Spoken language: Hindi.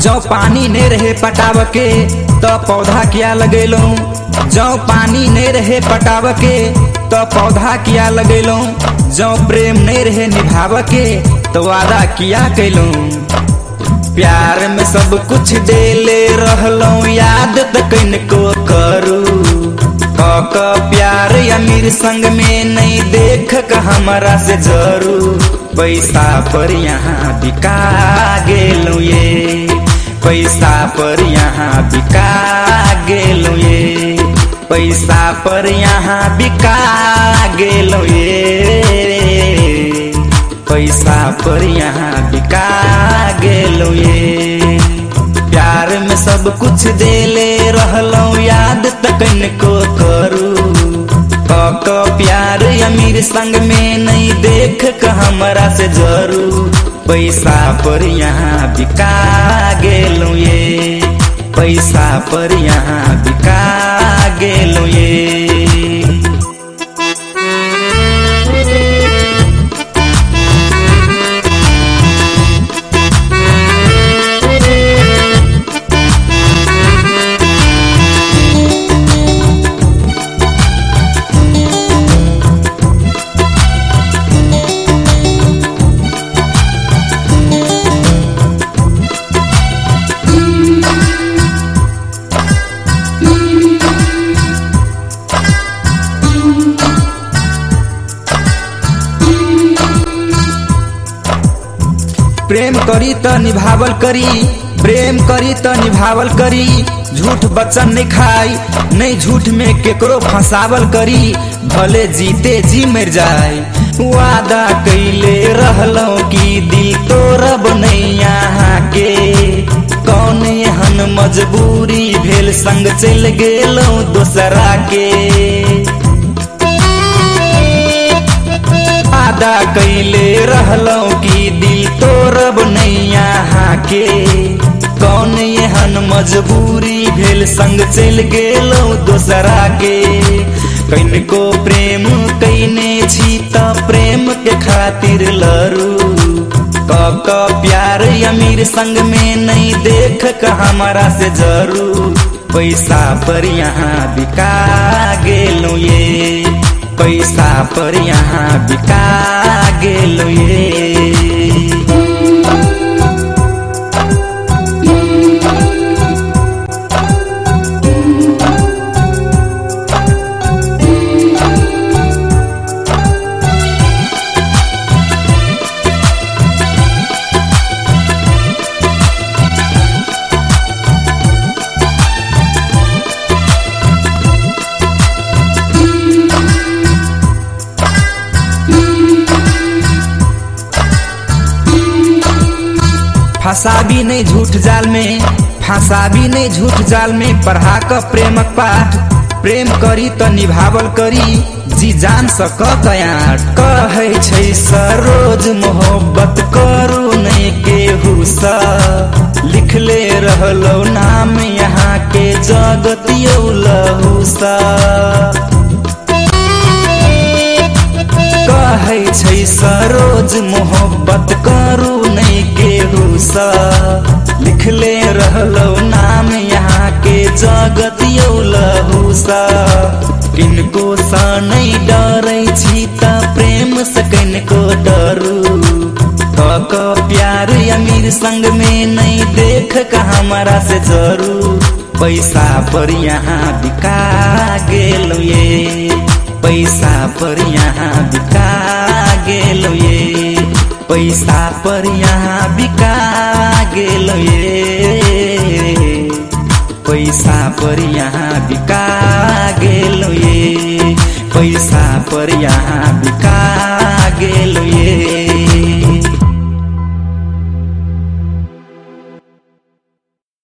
जो पानी ने रहे पटाव के तो पौधा क्या लगेलो। जो पानी ने रहे पटाव के तो पौधा क्या लगेलो। जो प्रेम ने रहे निभाव के तो वादा किया कैलो प्यार में सब कुछ देले रहलो, याद तो किनको करू। क प्यार अमीर संग में नहीं देख हमारा से ज़रूर। पैसा पर यहाँ बिका गेलू ये। पैसा पर यहाँ बिका गेलू ये। पैसा पर यहाँ बिका गेलू ये। पैसा पर यहाँ बिका गेलू ये। प्यार में सब कुछ देले रहलो, याद तकन को करू। क प्यार अमीर संग में नहीं देख क हमरा से ज़रूर पैसा पर यहाँ बिका पैसा पर यहाँ बिका गेलो ये। प्रेम करी त निभावल करी, प्रेम करी त निभावल करी, झूठ बचन नहीं खाई नहीं झूठ में केकरो फंसावल करी, भले जीते जी मर जाए वादा कैले रहलो कि दिल तोरब नहीं यहाँ के कौन एहन मजबूरी भेल संग चल गेलो दोसरा के वादा कैले रहलो के। कौन एहन मजबूरी? भेल संग चल गेलो दोसरा के। कनको प्रेम कैने छी प्रेम के खातिर लरू क प्यार अमीर संग में नहीं देख क हमारा से जरू। पैसा पर यहाँ बिका गेलो ये। पैसा पर यहाँ बिका गेलो ये। फंसा भी नहीं झूठ जाल में फंसा भी नहीं झूठ जाल में पढ़ा क प्रेमक पाठ। प्रेम करी त निभावल करी जी जान सक कयाट कहे छै सरोज मोहब्बत करू नहीं केहू सा। लिखले रहलो नाम यहाँ के जगत लहू सा। कहे सरोज मोहब्बत करू सा लिखले रहलो नाम यहाँ के जगत लहू सा। किनको सा नहीं डरै छी त प्रेम से किनको डरू। क प्यार अमीर संग में नहीं देख क हमारा से जरूर पैसा पर यहाँ बिका गेलो ये। पैसा पर यहाँ बिका गेलो ये। पैसा पर यहाँ बिका गेलो पैसा पर यहाँ बिका गेलो पैसा पर यहाँ बिका